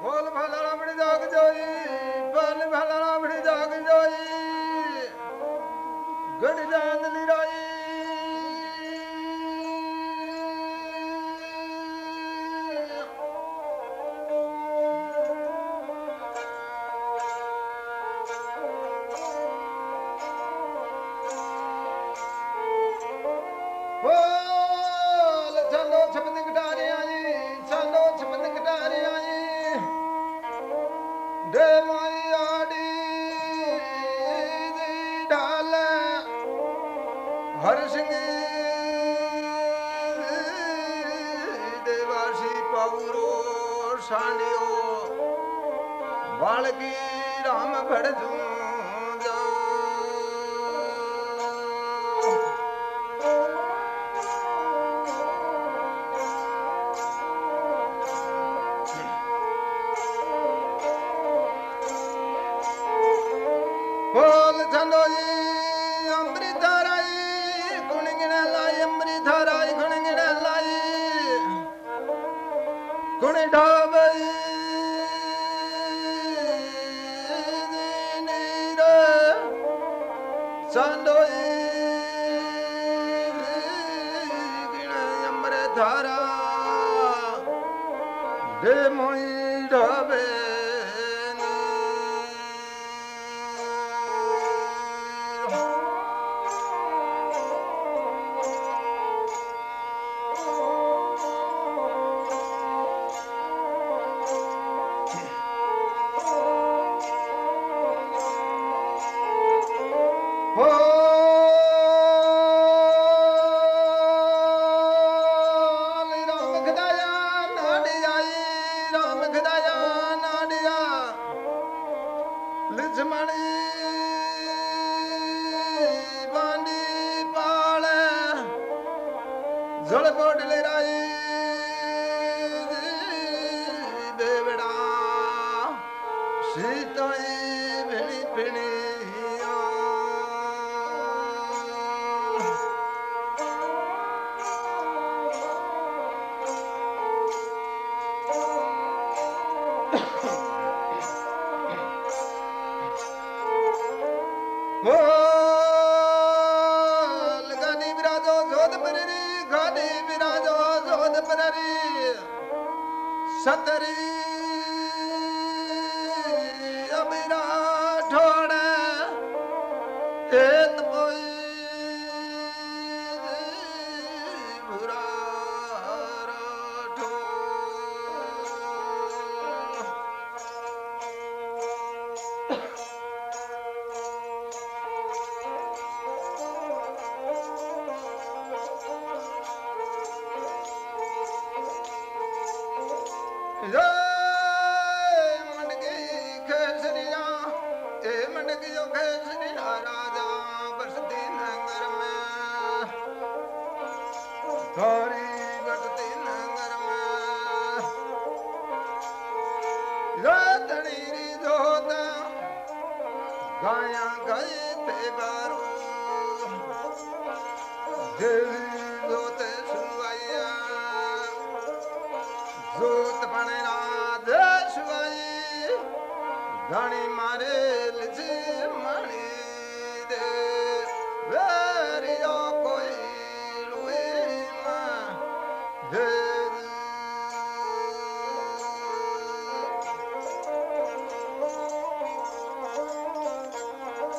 ભોલ ભલા રામણી જાગ જોઈ ભલ ભલા રામણી જાગ જોઈ ગઢ જાંદ લીરાઈ गिण अमृतारा बेमोई சதரு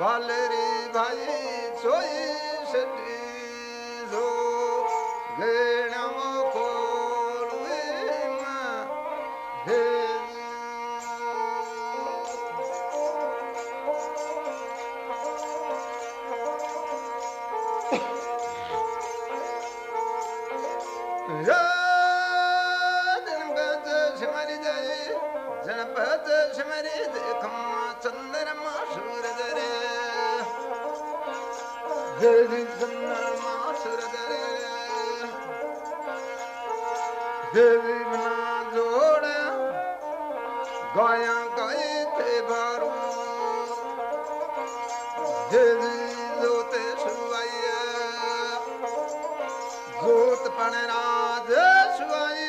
valeri bhai soi sed पण राज सुवाई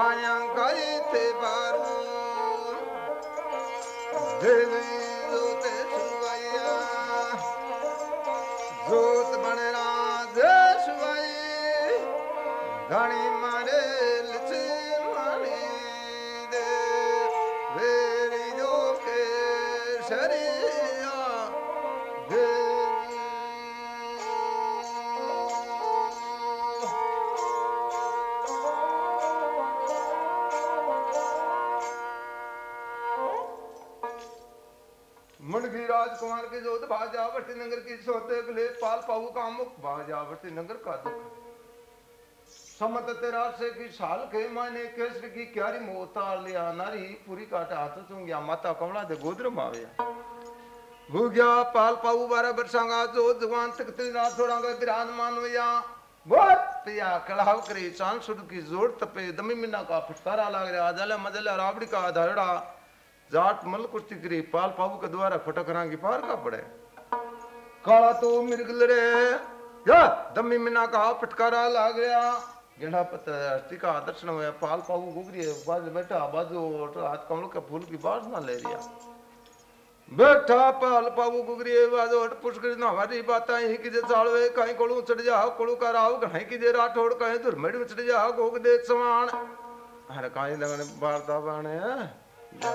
गाया गए बारू मुंडगी राजकुमार के जोत भाजावटी नगर की सोते लिए पाल पाऊ का मुख भाजावटी नगर का दुख। समत तेरा से की साल के माने केसर की क्यारी मोतार लिया, नारी पूरी काटे हाथ चूंगिया, माता कमला दे गोदर माविया। हो गया पाल पाऊ बारह बरसांगा जो जवान तक तेरा थोड़ा का विराजमान हुआ बहुत पिया कड़ाव करे, चाँद सुर की ज़ोर तपे, दमी मिना का फटकारा लाग रहा अजले मजले राबड़ी का धड़ा जाट मल कुश्ती करी पाल पाऊ के द्वारा फटक रांगी पार का पड़े। काला तो मिर्गल रे। या मिना का फटकारा लाग गया। गेंडा पत्ती का दर्शन हुआ पाल पाऊ गुगरी बाज बैठा बाजू हाथ कमल के फूल की बास ना ले रिया। बैठा पाल पाऊ गुगरी बाजू हट पुष्कर ना हमारी बात ही कि जे चालवे कहीं कोलू चढ़ जा कोलू का राव कहीं कि जे राठौड़ कहीं धुरमेड़ में चढ़ जा गोग देख समान। अरे कहीं लगने बारदा बाणे रे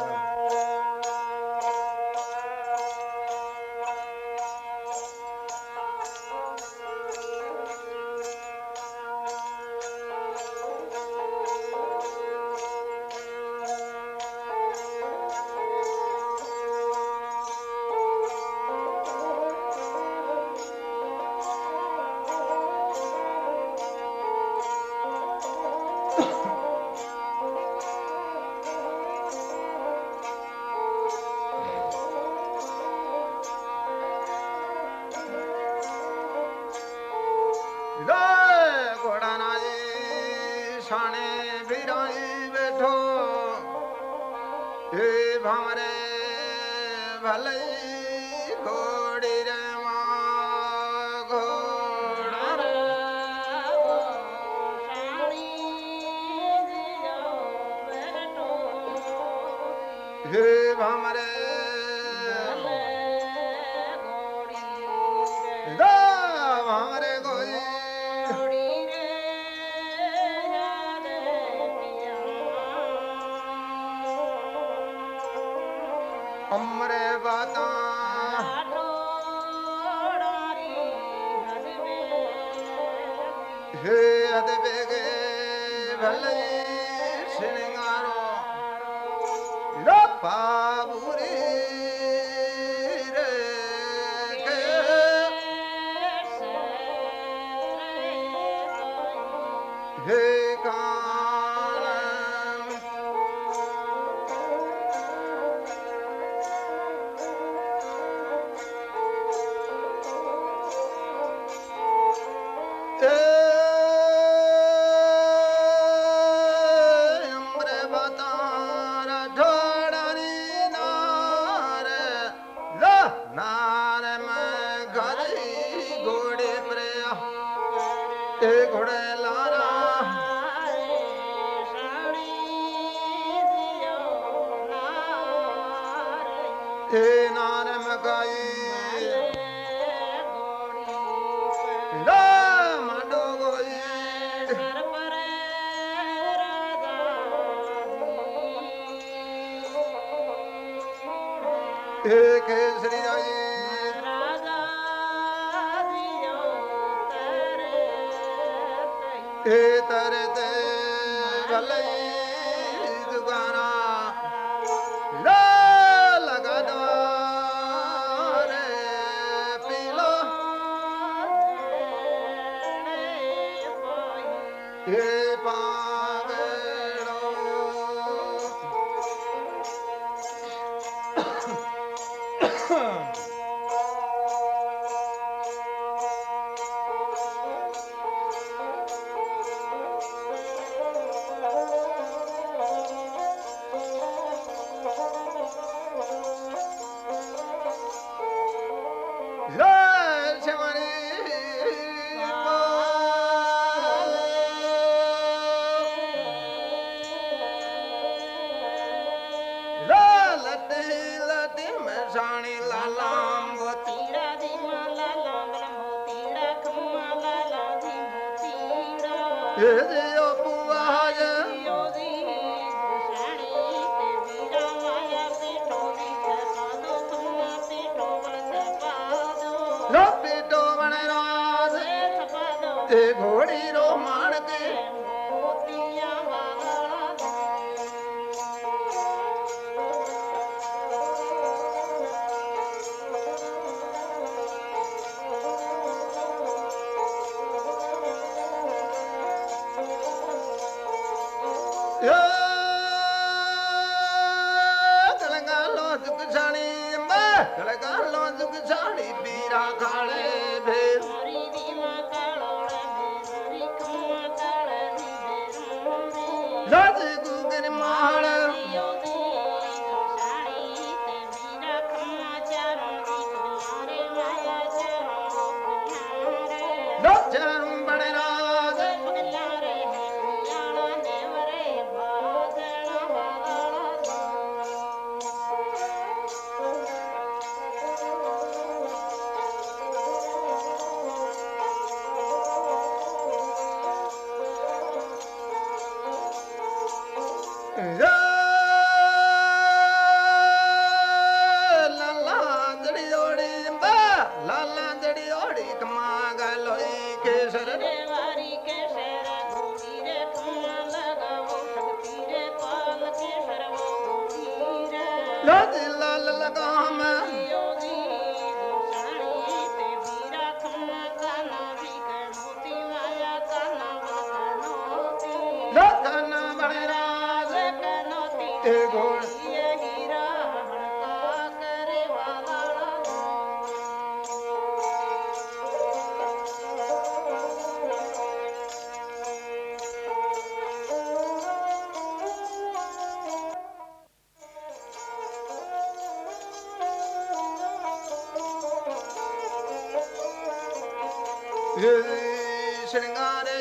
ശൃംഗാരേ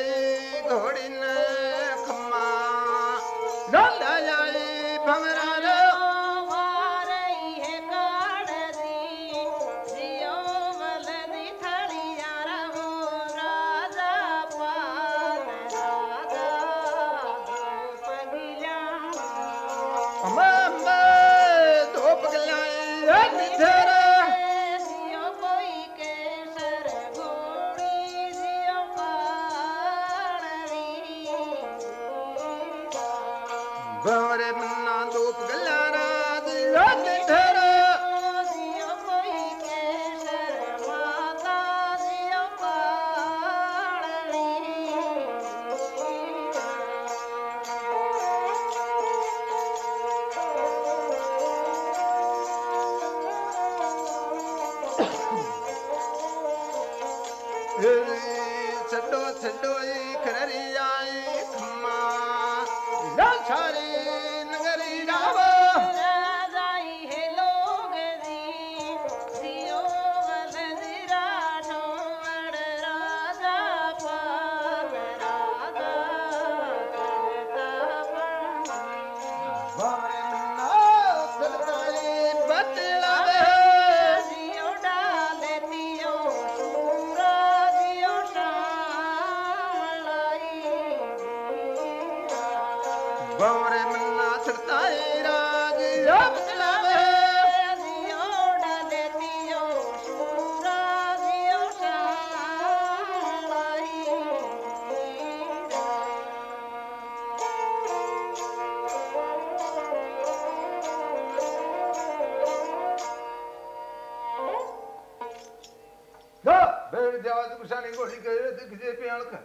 ഘോടിനേ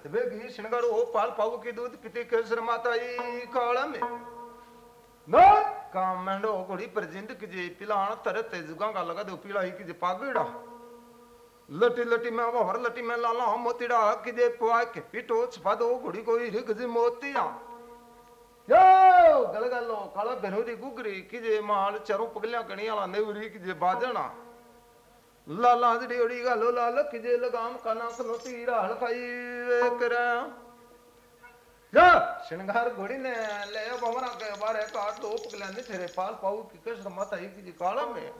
तबेगी श्रृंगार हो पाल पाऊ की दूध पिती केसर माताई काल में न काम मंडो घोड़ी पर जिंद की जे पिलाण तर तेजुगा का लगा दो पीला ही की जे पागड़ा लटी लटी में वो हर लटी में लाला हम मोतीड़ा की जे पुआ के पिटो छपा दो घोड़ी कोई रिग जी मोतिया यो गलगलो काला बेनोरी गुगरी की जे माल चरो पगलिया कणियाला नेवरी की जे बाजणा लाला जड़ी ओड़ी कर। जा। श्रृंगार घोड़ी ने ले भवना के बारे काट दो तो पगलाने तेरे पाल पाऊ की कृष्ण माता ही की काला में।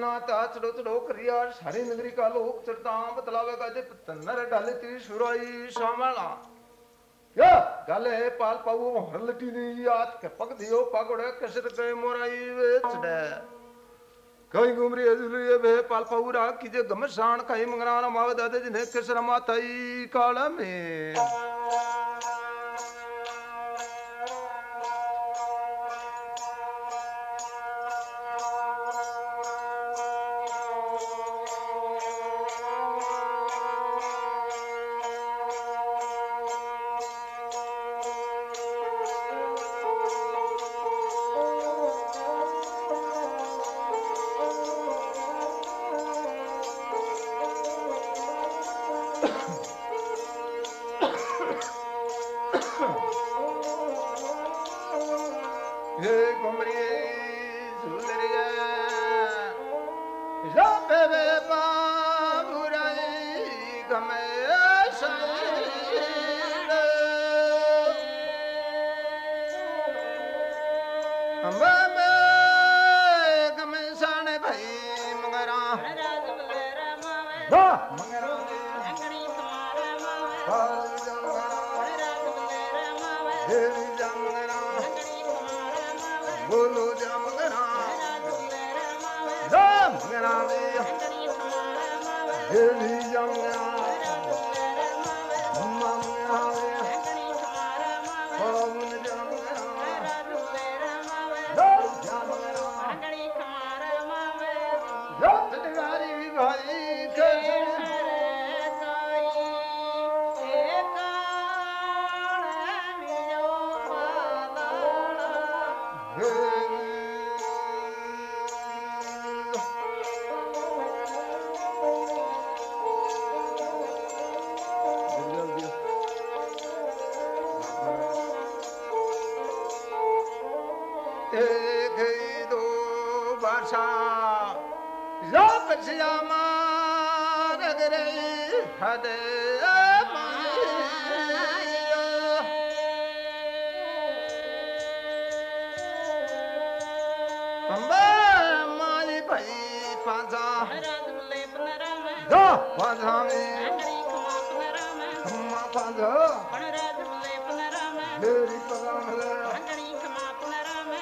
नाता चलो चलो करिया, सारी नगरी का लोक चढ़ता, बतलावे का जे तन्नर डाले तेरी सुराई श्यामला या गाले पाल पाऊ हरलटी दी याद के पग दियो, पगड़े कसर के मोराई वे चढ़े कहीं घूम रही है वे पाल पाऊरा कीजे गमशान कहीं मंगराना मावे दादे जिन्हें किस रमाताई काला में। Here he young now.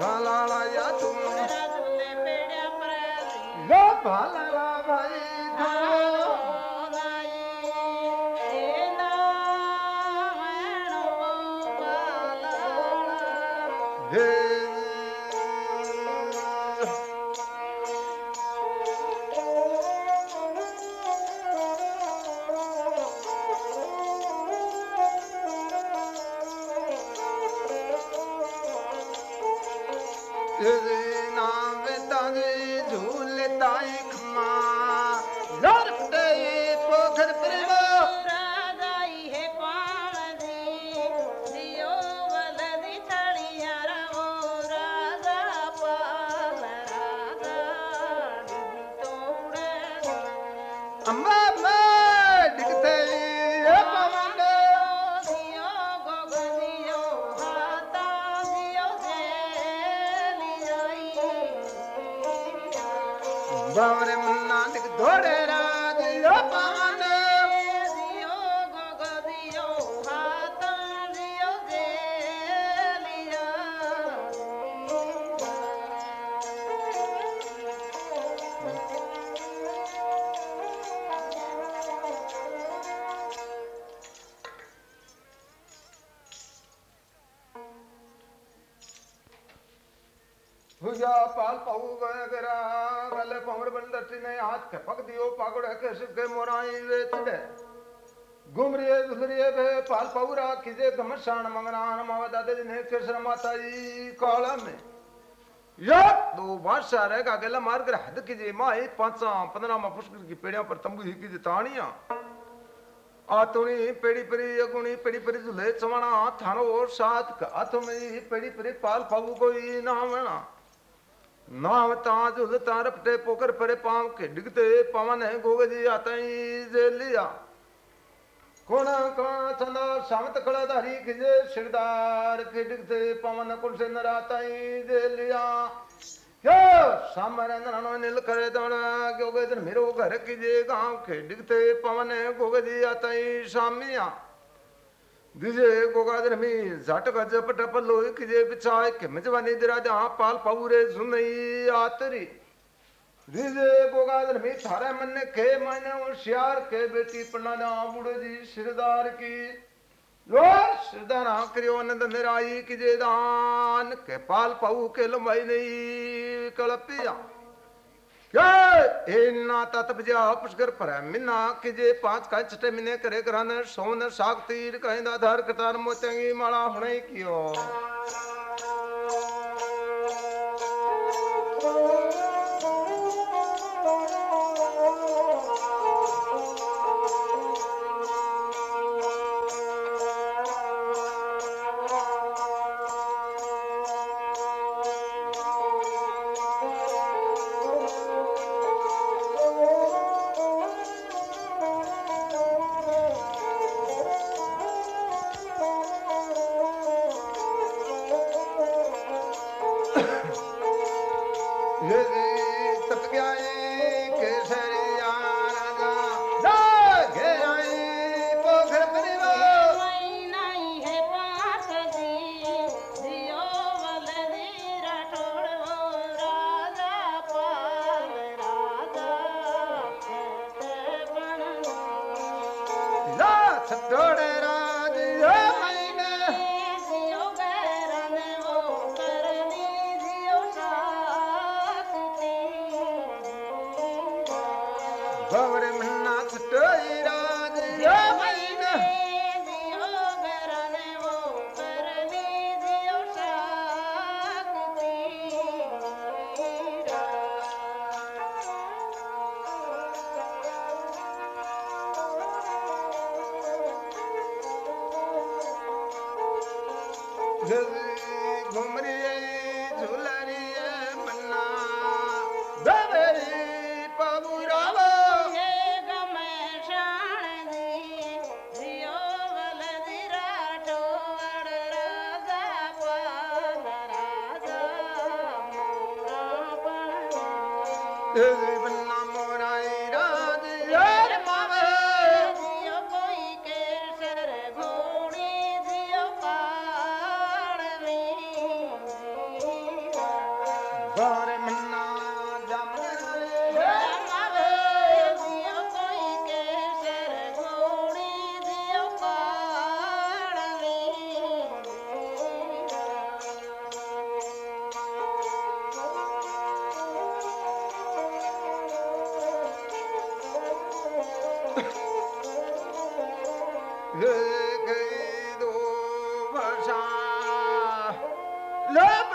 भाला भाई हुया पाल पाऊ गए गरा गले पमर बंदर ने हाथ के पक दियो, पागड़ के सिक्के मोराई वे चढ़े घुमरिए दुसरिए भे पाल पाऊ पाऊरा किजे घमशान मंगनान, मावा दादे ने केसर माता जी काला में। या दो बादशाह रह का गेला मार कर हद कीजिए माई पांचा, पंद्रह मा पुष्कर की पेड़िया पर तंबू ही की तानिया। आतुणी पेड़ी परी, अगुणी पेड़ी परी, झुले चवणा थानो सात का आतुणी पेड़ी परी, पाल पाऊ कोई ना ਨਾਵ ਤਾਂ ਜੁਲ ਤਾਂ ਰਪਟੇ ਪੋਕਰ ਪਰੇ ਪਾਮ ਖਿੱਡਗ ਤੇ ਪਵਨ ਹੈ ਗੋਗ ਜੀ ਆਤਈ ਜੇ ਲਿਆ ਕੋਣਾ ਕਾ ਥਨਾ ਸੰਤ ਕਲਾ ਧਾਰੀ ਖਿਜੇ ਸਿਰਦਾਰ ਖਿੱਡਗ ਤੇ ਪਵਨ ਕੁਲ ਸੇ ਨਰਾਤਈ ਜੇ ਲਿਆ ਯੋ ਸਮਰਨ ਨਨੋ ਨਿਲ ਕਰੇ ਦਣ ਗੋਗ ਜਨ ਮੇਰੋ ਘਰ ਕੀ ਜੇ ਗਾਂ ਖਿੱਡਗ ਤੇ ਪਵਨ ਗੋਗ ਜੀ ਆਤਈ ਸਾਮੀਆਂ। कुल से नराताई जे लिया यो सामर नरणो नील करे दण गोगे दिन मेरो घर किजे गाँव के डिगते पवन है गोगजी आतई सामिया दिजे गोगादर में झट गज पट पल्लो किजे बिछाए, के मजवानी दिरा जहाँ पाल पाऊरे सुनई आतरी। दिजे गोगादर में थारे मन ने के माने होशियार, के बेटी पन्ना बुढ़ो जी सिरदार की। लो सिरदार करियो नंद निराई किजे दान, के पाल पाऊ के लंबाई नहीं कलपिया। इन्ना तत बजा पुष्कर पर मिना कि जे पाँच का छठे मिने करे करन सोन साग तीर कहंदा धर कतार मोचंगी माला हुणे कियो ભવર મન્નાથ ટોયરા दो वर्षा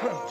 Hey.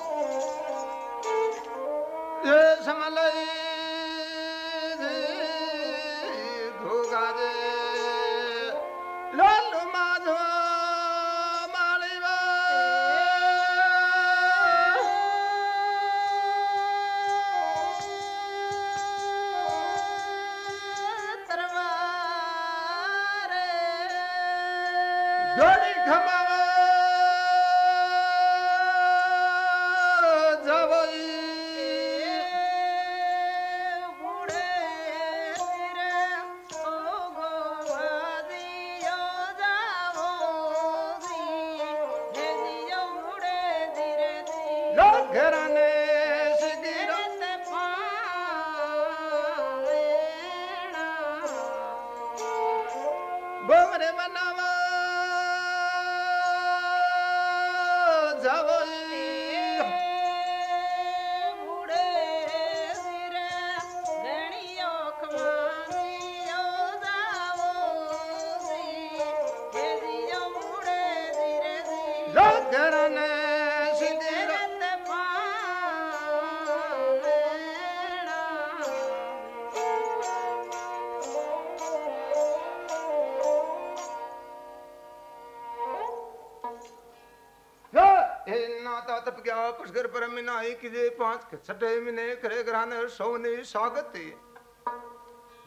तप गया पुष्कर पर मिनाई किजे पाँच छठे मिने करे घराने सोने स्वागत।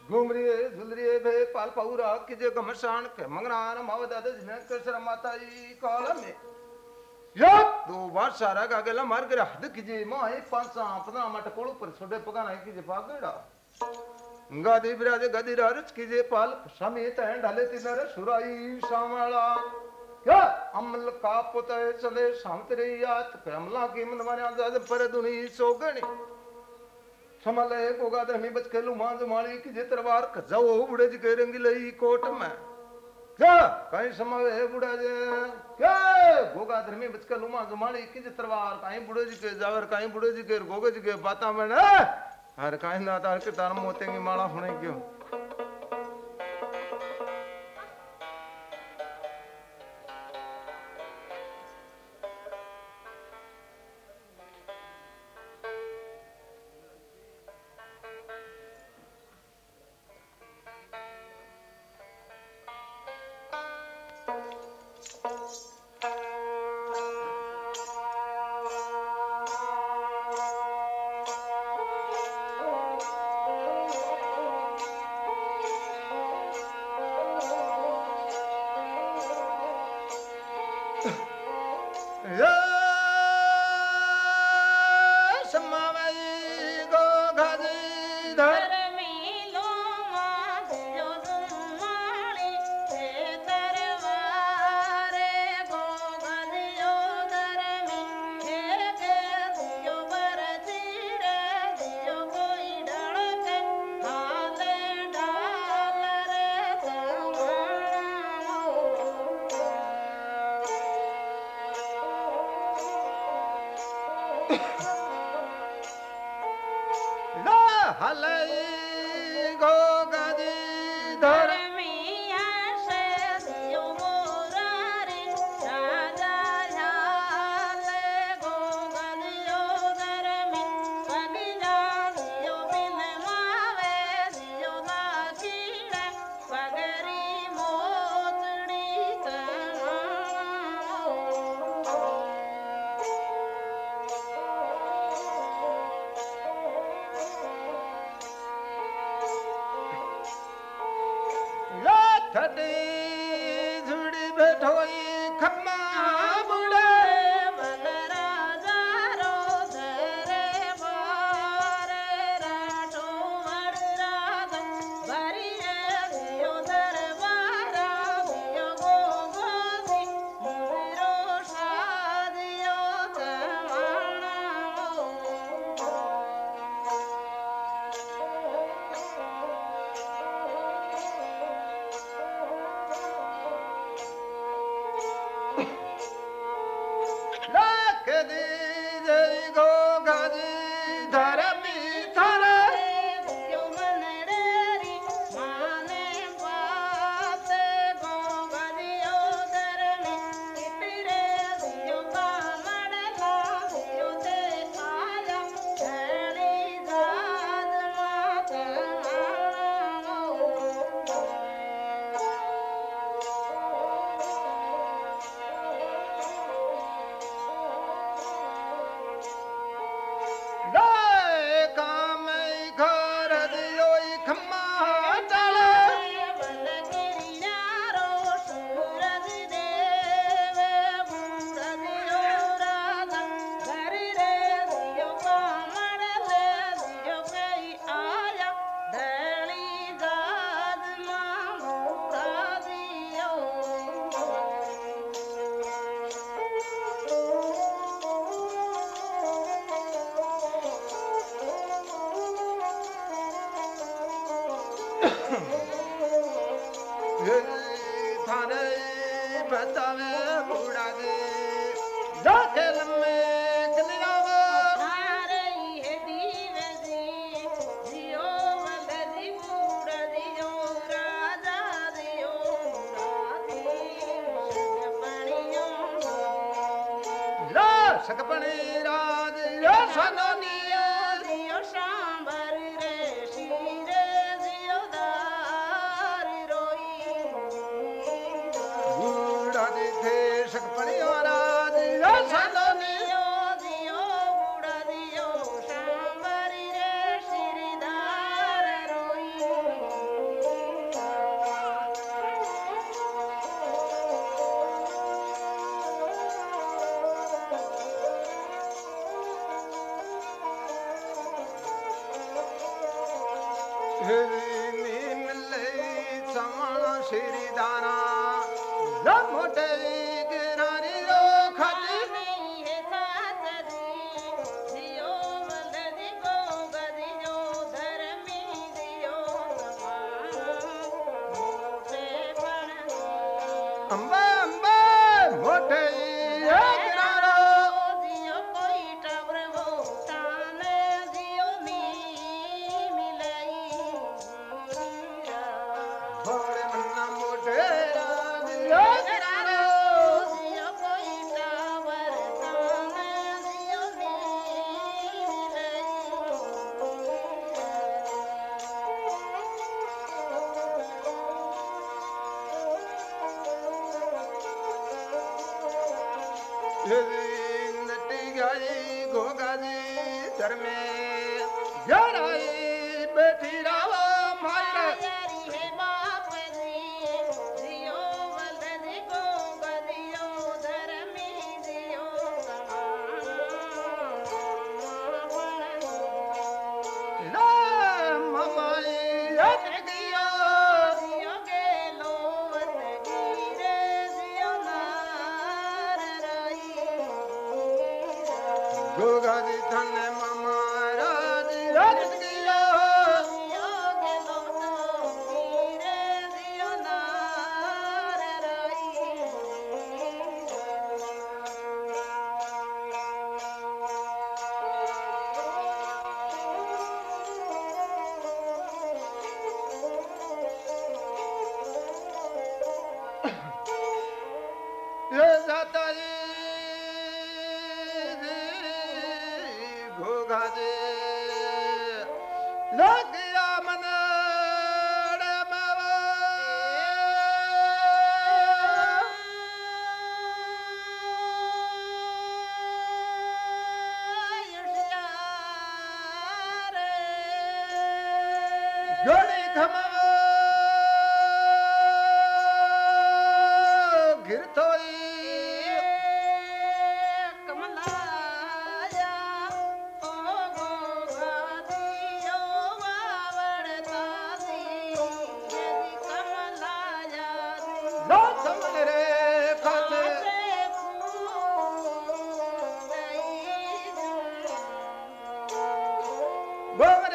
घूम रही भे पाल पाऊरा किजे घमसान के मंगरान माव दादा जिने कसर माता ई काल में। या दो बार सारा का गला मार कर हद किजे माए पाँच पता मट कोड़ पर छोटे पगाना किजे पागड़ा। गादी बिराजे, गदी रारच किजे पाल समेत हैं ढाले तिनर, सुराई सामला अमल का पुत चले सामतरे यात कमला की मन आज़ाद पर दुनी सोगणी। समले गोगा दमी बच के लुमान माली की जे तरवार कजाओ बुढ़े जी के रंगी लई कोट में। क्या? कहीं समय बुढ़ा जे। क्या? गोगा धर्मी बच के लुमान जुमाली की जे तरवार कहीं बुढ़े जी के जावर कहीं बुढ़े जी के, गोगे जी के बाता में हर कहीं ना तार के तार मोतेंगी माला होने क्यों? ला Hare धन Glory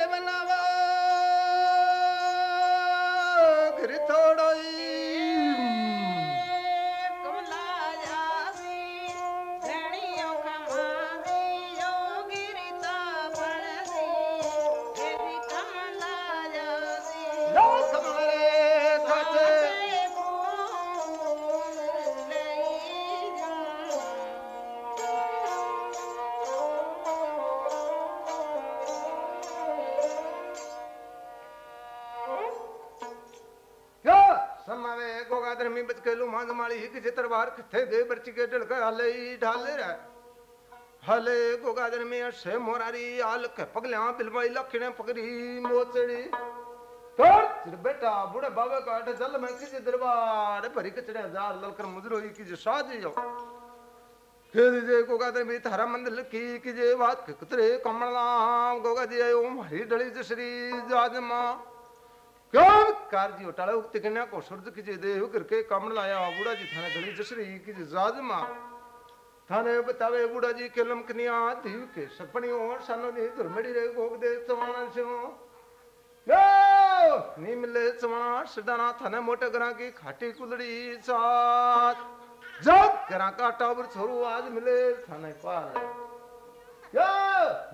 मांग माली कि जे तरवार खथे दे बरची के ढल कर हले ही ढाले रे। हले गोगादर में असे मोरारी आल के पगल्या बिलवाई लखने पगरी मोचड़ी। तोड़! तेरे बेटा, बूढ़े बाबे का अठ जल में किसी दरबार भरी कचड़े हज़ार ललकर मुजरोई की जे साजी के जे गोगादर में थारा मंदिर की कि जे बात के कुतरे कमला गोगा जी आयो हरी डली जसरी जाजमा। क्यों कारजी उठाले उक्ति कन्या को सूरज की जे देह करके कमल लाया बूढ़ा जी, थाने गली जसरी की जे जाजमा थाने बतावे बूढ़ा जी के लमकनिया धीव के सपनी और सानो नी धुरमड़ी रे गोग दे चवाना से नी मिले चवाना सदाना थाने मोटे ग्रां की खाटी कुलड़ी साथ। जब ग्रां का टावर छोरू आज मिले थाने पाल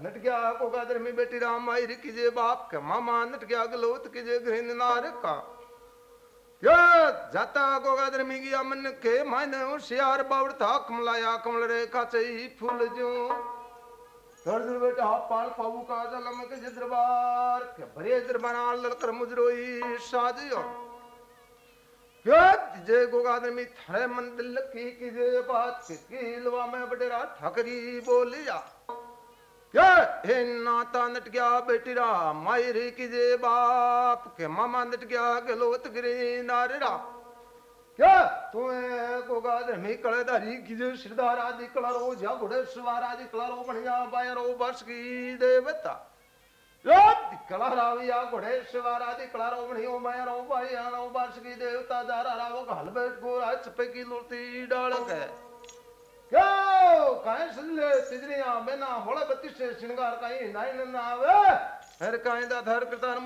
नट गया को गादर में बेटी राम आई कीजे बाप के, मामा नट गया गलोत कीजे गृहिणी नार का। या जाता गोगा दरमी गया मन के मायने होशियार बावड़ था, कमलाया कमल रे का काचई फूल जो। दर्द बेटा पाल पाऊ का जलम के दरबार के भरे दरबार लड़कर मुजरोई साजियो क्या जे गोगा दरमी थारे मन दिल की की जे बात के किलवा में बडेरा ठकरी बोलिया। हे नाता नट गया बेटीरा मायरे की जे बाप, के मामा नट गया गलोत गिरे नारेरा। क्या तुम्हें गोगा धर्मी कलेदारी की जे श्रद्धार आदि कलरो जा घोड़े सवार आदि कलरो बढ़िया बायरो बस की देवता। कला राविया घोड़े सवार आदि कलरो बढ़िया बायरो बायरो बस की देवता, दारा रावो घाल बैठ गोरा चपे की लोटी डाल के। क्यों काहे सुनले तिजरिया बेना होड़ा बत्ती से श्रृंगार काई नाई न आवे हर काई दा धर करतार